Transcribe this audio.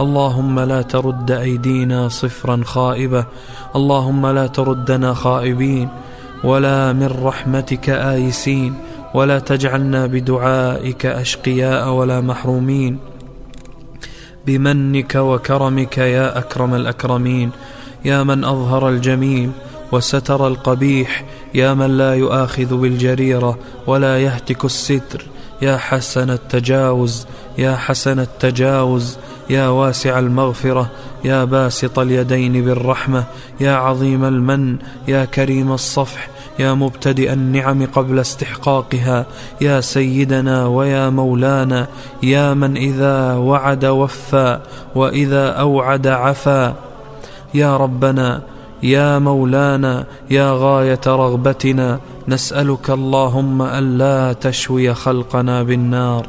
اللهم لا ترد أيدينا صفرا خائبة. اللهم لا تردنا خائبين. ولا من رحمتك آيسين. ولا تجعلنا بدعائك أشقياء ولا محرومين. بمنك وكرمك يا أكرم الأكرمين. يا من أظهر الجميل وستر القبيح. يا من لا يؤاخذ بالجريرة ولا يهتك الستر. يا حسن التجاوز. يا حسن التجاوز. يا واسع المغفرة يا باسط اليدين بالرحمة يا عظيم المن يا كريم الصفح يا مبتدئ النعم قبل استحقاقها يا سيدنا ويا مولانا يا من إذا وعد وفى وإذا أوعد عفا. يا ربنا يا مولانا يا غاية رغبتنا نسألك اللهم ألا تشوي خلقنا بالنار.